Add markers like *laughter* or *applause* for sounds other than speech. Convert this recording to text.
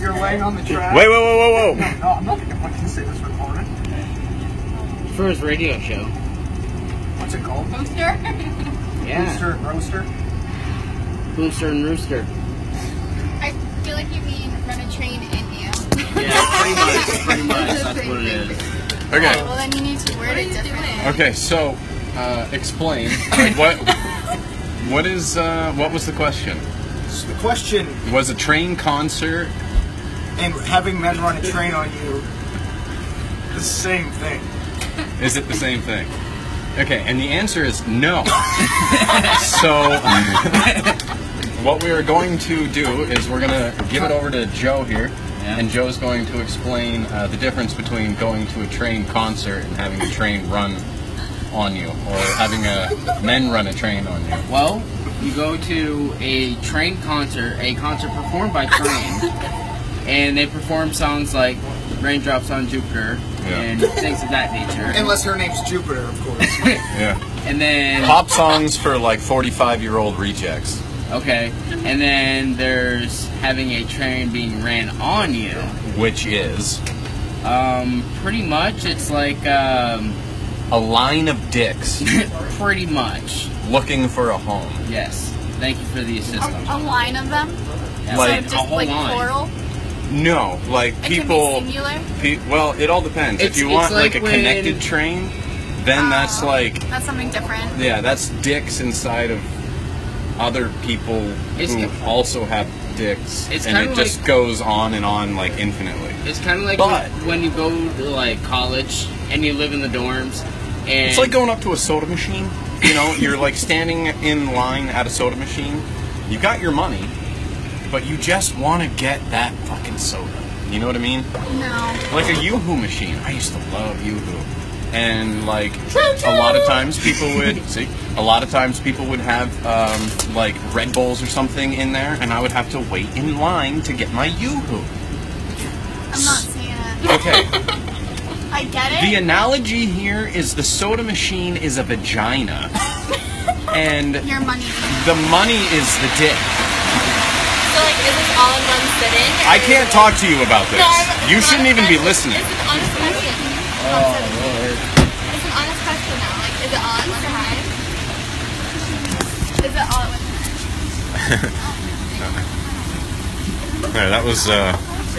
You're laying on the track. Wait, whoa, whoa, whoa, whoa. No, no, I'm not gonna fucking say this recorded. For his radio show. What's it called? Poster? *laughs* Yeah. Rooster and roaster. Booster and Rooster. I feel like you mean run a train in you. Yeah, *laughs* pretty much. Pretty much. That's what it is. Okay. Well, then you need to word it differently. Okay, so uh, explain like, *laughs* what what is uh, what was the question? So the question, Was a train concert? and having men run a train on you, the same thing. Is it the same thing? Okay, and the answer is no. *laughs* so *laughs* what we are going to do is we're going to give it over to Joe here, Yeah. and Joe's going to explain uh, the difference between going to a train concert and having a train run on you, or having a men run a train on you. Well, you go to a train concert, a concert performed by train, *laughs* and they perform songs like Raindrops on Jupiter Yeah. and things of that nature. Unless her name's Jupiter, of course. *laughs* Yeah. And then Pop songs for like 45 year old rejects. okay, and then there's having a train being ran on you. Which is Um, pretty much, it's like um, a line of dicks *laughs* pretty much. looking for a home. Yes. Thank you for the assistance. A, a line of them? Yeah, like- so a just whole like line. plural? No, like It people. can be singular? Pe- well, it all depends. It's- if you want like, like a when- connected train, then that's Oh, like That's something different. yeah, that's dicks inside of other people It's who ki- also have dicks, It's and it kinda just goes on and on like infinitely. It's kind of like But- when you go to like college and you live in the dorms, and It's like going up to a soda machine. You know, you're like standing in line at a soda machine. You got your money, but you just want to get that fucking soda. You know what I mean? No. Like a Yoo-Hoo machine. I used to love Yoo-Hoo. And like a lot of times people would *laughs* see a lot of times people would have um, like Red Bulls or something in there and I would have to wait in line to get my Yoo-Hoo. I'm not saying it. Okay. *laughs* I get it. the analogy here is the soda machine is a vagina. *laughs* and Your money. the money is the dick. So like, is this all in one sitting? I can't talk to you about this. No, I'm- You shouldn't even be listening. It's an honest question. oh lord. It's an honest question now. Like, is it all at one time? Is it all at one time? *laughs* Yeah, that was uh,